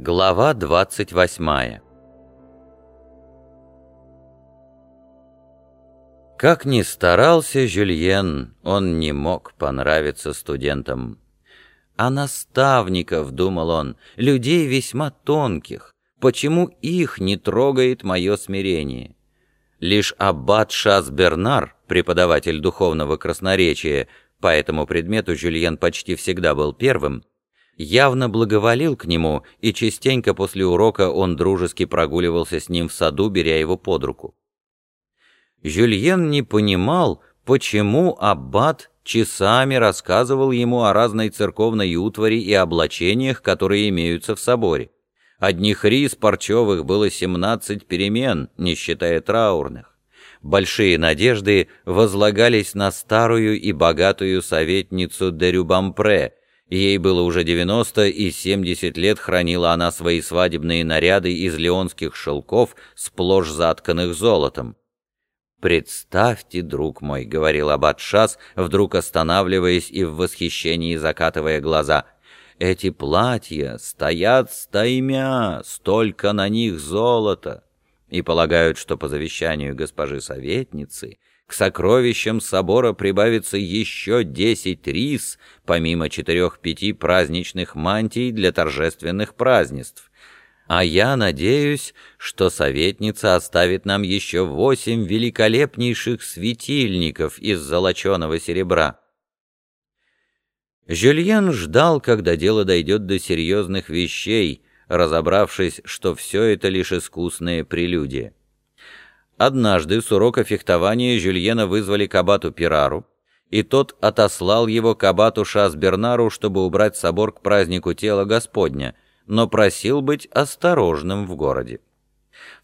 Глава 28 Как ни старался Жюльен, он не мог понравиться студентам. А наставников, думал он, людей весьма тонких, почему их не трогает мое смирение? Лишь аббат Шас-Бернар, преподаватель духовного красноречия, по этому предмету Жюльен почти всегда был первым, явно благоволил к нему, и частенько после урока он дружески прогуливался с ним в саду, беря его под руку. Жюльен не понимал, почему аббат часами рассказывал ему о разной церковной утвари и облачениях, которые имеются в соборе. Одних рис парчевых было 17 перемен, не считая траурных. Большие надежды возлагались на старую и богатую советницу де Рюбампре, Ей было уже 90, и 70 лет хранила она свои свадебные наряды из леонских шелков, сплошь затканных золотом. «Представьте, друг мой», — говорил Аббат Шас, вдруг останавливаясь и в восхищении закатывая глаза, «эти платья стоят стаймя, столько на них золота» и полагают, что по завещанию госпожи советницы к сокровищам собора прибавится еще десять рис, помимо четырех-пяти праздничных мантий для торжественных празднеств. А я надеюсь, что советница оставит нам еще восемь великолепнейших светильников из золоченого серебра. Жюльен ждал, когда дело дойдет до серьезных вещей, разобравшись, что все это лишь искусная прелюдия. Однажды с урока фехтования Жюльена вызвали к абату Пирару, и тот отослал его к абату Шас-Бернару, чтобы убрать собор к празднику тела Господня, но просил быть осторожным в городе.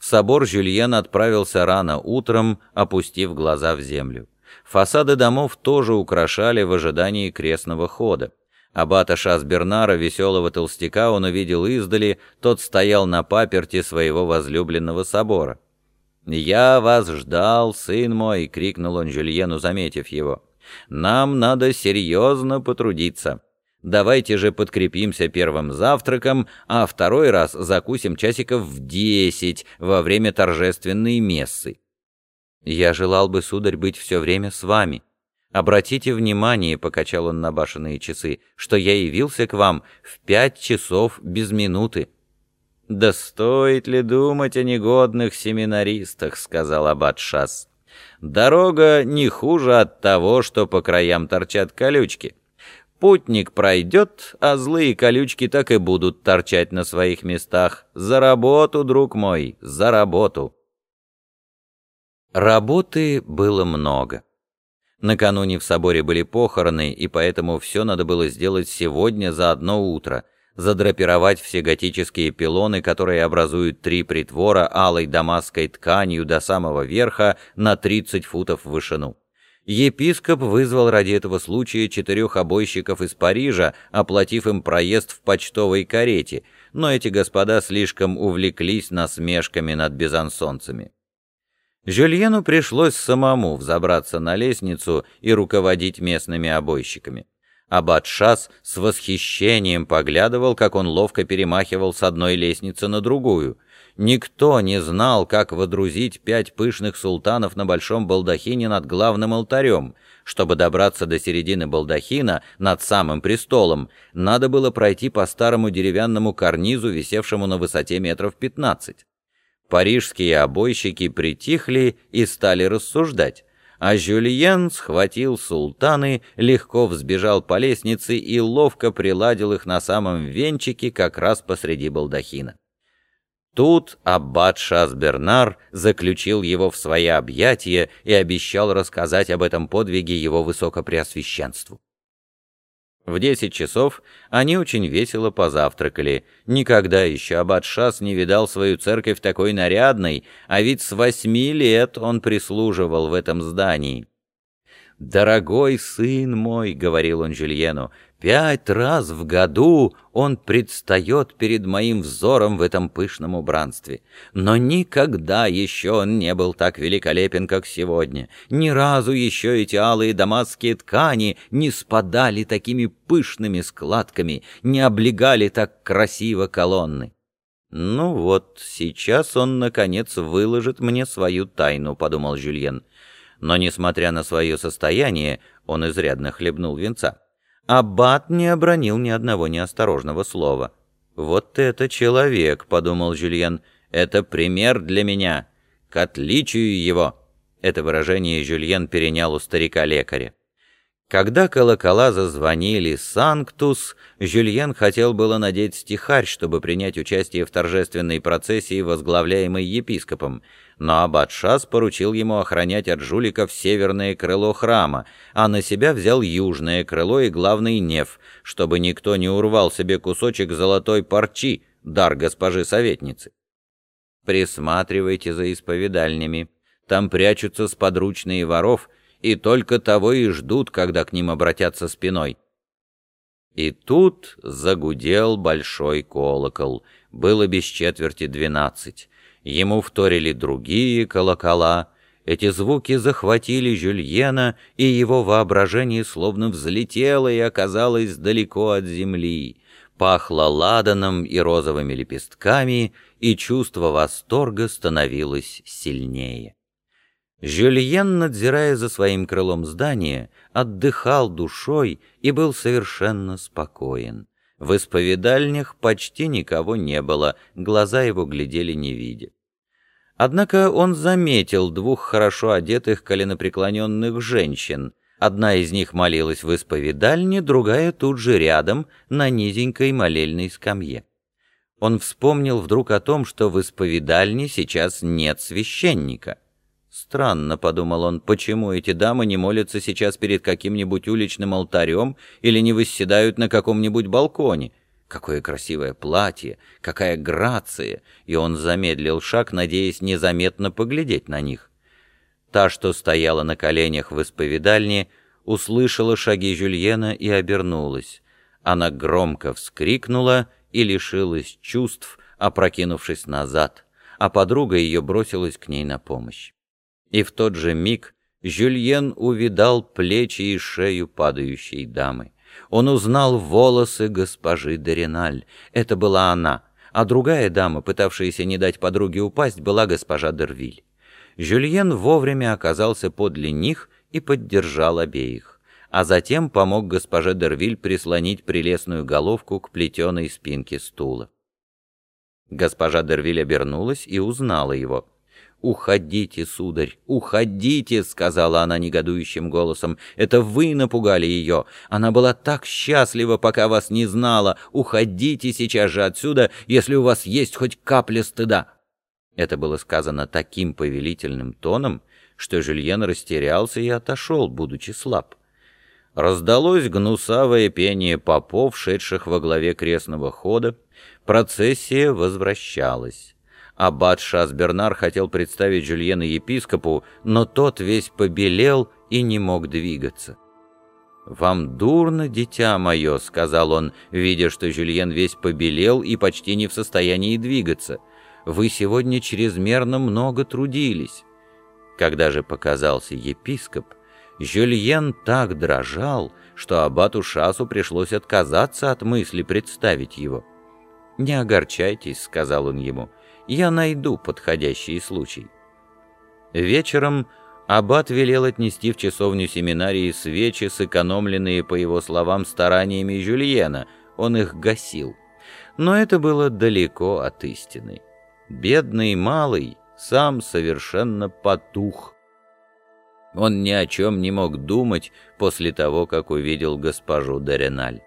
В собор Жюльен отправился рано утром, опустив глаза в землю. Фасады домов тоже украшали в ожидании крестного хода. Аббата Шас-Бернара, веселого толстяка, он увидел издали, тот стоял на паперти своего возлюбленного собора. «Я вас ждал, сын мой!» — крикнул он Жюльену, заметив его. «Нам надо серьезно потрудиться. Давайте же подкрепимся первым завтраком, а второй раз закусим часиков в десять во время торжественной мессы». «Я желал бы, сударь, быть все время с вами. Обратите внимание, — покачал он на башенные часы, — что я явился к вам в пять часов без минуты». «Да стоит ли думать о негодных семинаристах?» — сказал Аббат Шас. «Дорога не хуже от того, что по краям торчат колючки. Путник пройдет, а злые колючки так и будут торчать на своих местах. За работу, друг мой, за работу!» Работы было много. Накануне в соборе были похороны, и поэтому все надо было сделать сегодня за одно утро — задрапировать все готические пилоны, которые образуют три притвора алой дамасской тканью до самого верха на 30 футов в вышину. Епископ вызвал ради этого случая четырех обойщиков из Парижа, оплатив им проезд в почтовой карете, но эти господа слишком увлеклись насмешками над безансонцами. Жюльену пришлось самому взобраться на лестницу и руководить местными обойщиками. Аббат Шас с восхищением поглядывал, как он ловко перемахивал с одной лестницы на другую. Никто не знал, как водрузить пять пышных султанов на большом балдахине над главным алтарем. Чтобы добраться до середины балдахина, над самым престолом, надо было пройти по старому деревянному карнизу, висевшему на высоте метров пятнадцать. Парижские обойщики притихли и стали рассуждать а Жюльен схватил султаны, легко взбежал по лестнице и ловко приладил их на самом венчике как раз посреди балдахина. Тут аббат Шас-Бернар заключил его в свои объятия и обещал рассказать об этом подвиге его высокопреосвященству. В десять часов они очень весело позавтракали. Никогда еще аббат Шас не видал свою церковь такой нарядной, а ведь с восьми лет он прислуживал в этом здании. «Дорогой сын мой», — говорил он Жюльену, — «пять раз в году он предстает перед моим взором в этом пышном убранстве. Но никогда еще он не был так великолепен, как сегодня. Ни разу еще эти алые дамасские ткани не спадали такими пышными складками, не облегали так красиво колонны. «Ну вот, сейчас он, наконец, выложит мне свою тайну», — подумал Жюльен. Но, несмотря на свое состояние, он изрядно хлебнул венца. Аббат не обронил ни одного неосторожного слова. «Вот это человек», — подумал Жюльен, — «это пример для меня, к отличию его». Это выражение Жюльен перенял у старика-лекаря. Когда колокола зазвонили «Санктус», Жюльен хотел было надеть стихарь, чтобы принять участие в торжественной процессии, возглавляемой епископом, но аббат поручил ему охранять от жуликов северное крыло храма, а на себя взял южное крыло и главный неф, чтобы никто не урвал себе кусочек золотой парчи, дар госпожи-советницы. «Присматривайте за исповедальнями, там прячутся сподручные воров», и только того и ждут, когда к ним обратятся спиной. И тут загудел большой колокол. Было без четверти двенадцать. Ему вторили другие колокола. Эти звуки захватили Жюльена, и его воображение словно взлетело и оказалось далеко от земли. Пахло ладаном и розовыми лепестками, и чувство восторга становилось сильнее. Жюльен, надзирая за своим крылом здания, отдыхал душой и был совершенно спокоен. В исповедальнях почти никого не было, глаза его глядели не видя. Однако он заметил двух хорошо одетых коленопреклоненных женщин. Одна из них молилась в исповедальне, другая тут же рядом, на низенькой молельной скамье. Он вспомнил вдруг о том, что в исповедальне сейчас нет священника. Странно, подумал он, почему эти дамы не молятся сейчас перед каким-нибудь уличным алтарем или не восседают на каком-нибудь балконе. Какое красивое платье, какая грация, и он замедлил шаг, надеясь незаметно поглядеть на них. Та, что стояла на коленях в исповедальне, услышала шаги Жюльена и обернулась. Она громко вскрикнула и лишилась чувств, опрокинувшись назад, а подруга ее бросилась к ней на помощь и в тот же миг Жюльен увидал плечи и шею падающей дамы. Он узнал волосы госпожи Дериналь. Это была она, а другая дама, пытавшаяся не дать подруге упасть, была госпожа Дервиль. Жюльен вовремя оказался подле них и поддержал обеих, а затем помог госпоже Дервиль прислонить прелестную головку к плетеной спинке стула. Госпожа Дервиль обернулась и узнала его — «Уходите, сударь, уходите!» — сказала она негодующим голосом. «Это вы напугали ее. Она была так счастлива, пока вас не знала. Уходите сейчас же отсюда, если у вас есть хоть капля стыда!» Это было сказано таким повелительным тоном, что Жюльен растерялся и отошел, будучи слаб. Раздалось гнусавое пение попов, шедших во главе крестного хода. Процессия возвращалась. Аббат Шас-Бернар хотел представить Жюльена епископу, но тот весь побелел и не мог двигаться. «Вам дурно, дитя мое», — сказал он, видя, что Жюльен весь побелел и почти не в состоянии двигаться. «Вы сегодня чрезмерно много трудились». Когда же показался епископ, Жюльен так дрожал, что аббату Шасу пришлось отказаться от мысли представить его. «Не огорчайтесь», — сказал он ему, — я найду подходящий случай. Вечером Аббат велел отнести в часовню семинарии свечи, сэкономленные, по его словам, стараниями Жюльена, он их гасил. Но это было далеко от истины. Бедный малый сам совершенно потух. Он ни о чем не мог думать после того, как увидел госпожу Дореналь.